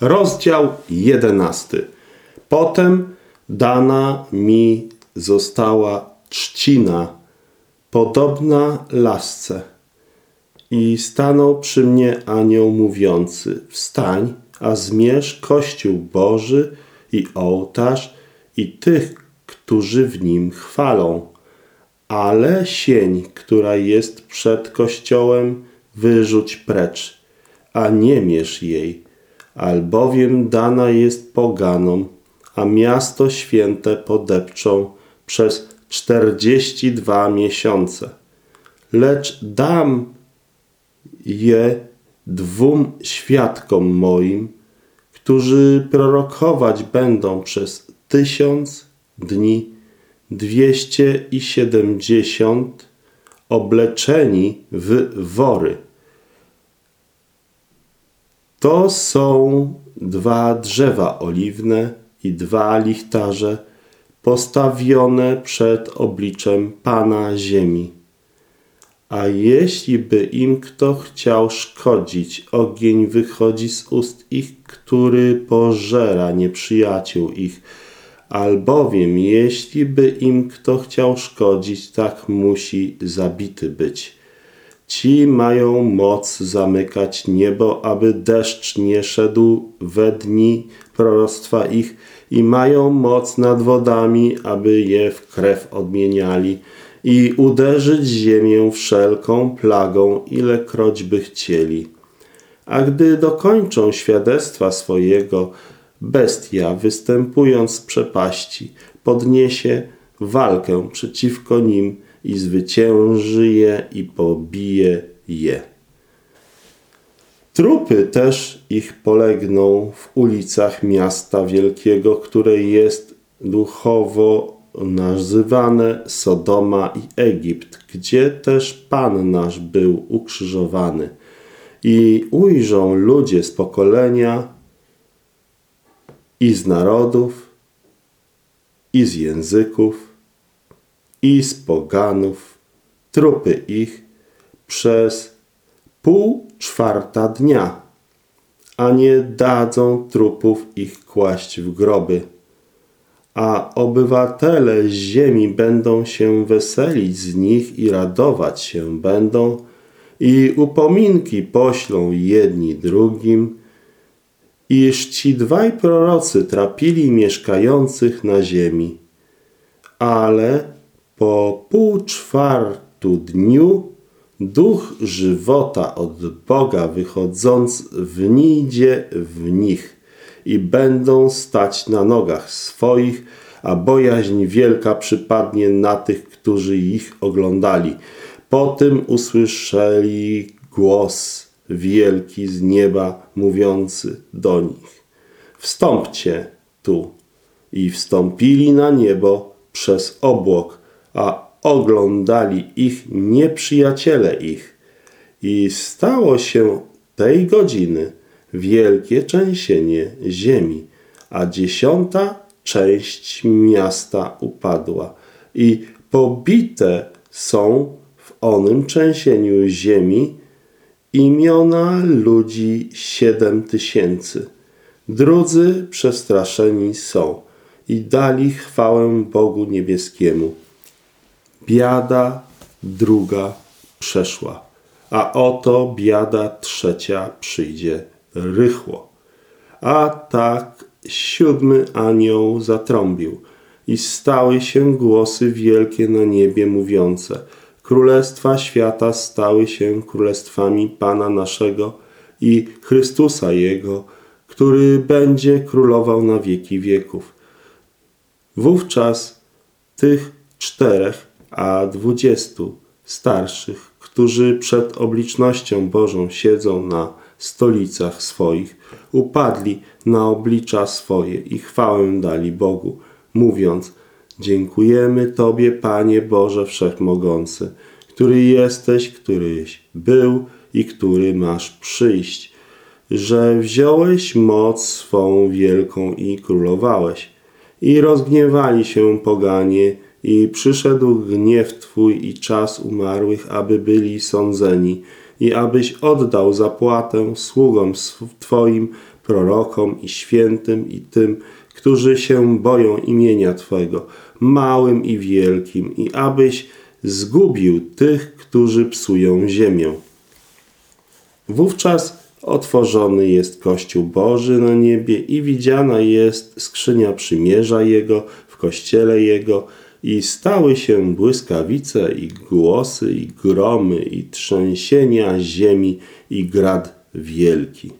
Rozdział jedenasty. Potem dana mi została trzcina, podobna lasce. I stanął przy mnie anioł mówiący, wstań, a zmierz Kościół Boży i ołtarz i tych, którzy w nim chwalą. Ale sień, która jest przed Kościołem, wyrzuć precz, a nie mierz jej, albowiem dana jest poganom, a miasto święte podepczą przez czterdzieści dwa miesiące. Lecz dam je dwóm świadkom moim, którzy prorokować będą przez tysiąc dni, dwieście i siedemdziesiąt, obleczeni w wory. To są dwa drzewa oliwne i dwa lichtarze postawione przed obliczem Pana ziemi. A jeśli by im kto chciał szkodzić, ogień wychodzi z ust ich, który pożera nieprzyjaciół ich. Albowiem jeśli by im kto chciał szkodzić, tak musi zabity być. Ci mają moc zamykać niebo, aby deszcz nie szedł we dni proroctwa ich i mają moc nad wodami, aby je w krew odmieniali i uderzyć ziemię wszelką plagą, ilekroć by chcieli. A gdy dokończą świadectwa swojego, bestia, występując z przepaści, podniesie walkę przeciwko nim i zwycięży je i pobije je. Trupy też ich polegną w ulicach miasta wielkiego, które jest duchowo nazywane Sodoma i Egipt, gdzie też Pan nasz był ukrzyżowany. I ujrzą ludzie z pokolenia i z narodów, i z języków, i z poganów, trupy ich przez pół czwarta dnia, a nie dadzą trupów ich kłaść w groby. A obywatele ziemi będą się weselić z nich i radować się będą, i upominki poślą jedni drugim, iż ci dwaj prorocy trapili mieszkających na ziemi. Ale po pół czwartu dniu duch żywota od Boga wychodząc wnijdzie w nich i będą stać na nogach swoich, a bojaźń wielka przypadnie na tych, którzy ich oglądali. Potem usłyszeli głos wielki z nieba mówiący do nich. Wstąpcie tu. I wstąpili na niebo przez obłok, a oglądali ich nieprzyjaciele ich. I stało się tej godziny wielkie trzęsienie ziemi, a dziesiąta część miasta upadła i pobite są w onym trzęsieniu ziemi imiona ludzi siedem tysięcy. Drudzy przestraszeni są i dali chwałę Bogu niebieskiemu. Biada druga przeszła, a oto biada trzecia przyjdzie rychło. A tak siódmy anioł zatrąbił i stały się głosy wielkie na niebie mówiące Królestwa świata stały się królestwami Pana naszego i Chrystusa Jego, który będzie królował na wieki wieków. Wówczas tych czterech, a dwudziestu starszych, którzy przed oblicznością Bożą siedzą na stolicach swoich, upadli na oblicza swoje i chwałę dali Bogu, mówiąc Dziękujemy Tobie, Panie Boże Wszechmogący, który jesteś, któryś był i który masz przyjść, że wziąłeś moc swą wielką i królowałeś. I rozgniewali się poganie, i przyszedł gniew Twój i czas umarłych, aby byli sądzeni, i abyś oddał zapłatę sługom Twoim prorokom i świętym i tym, którzy się boją imienia Twego, małym i wielkim, i abyś zgubił tych, którzy psują ziemię. Wówczas otworzony jest Kościół Boży na niebie i widziana jest skrzynia przymierza Jego w kościele Jego i stały się błyskawice i głosy i gromy i trzęsienia ziemi i grad wielki.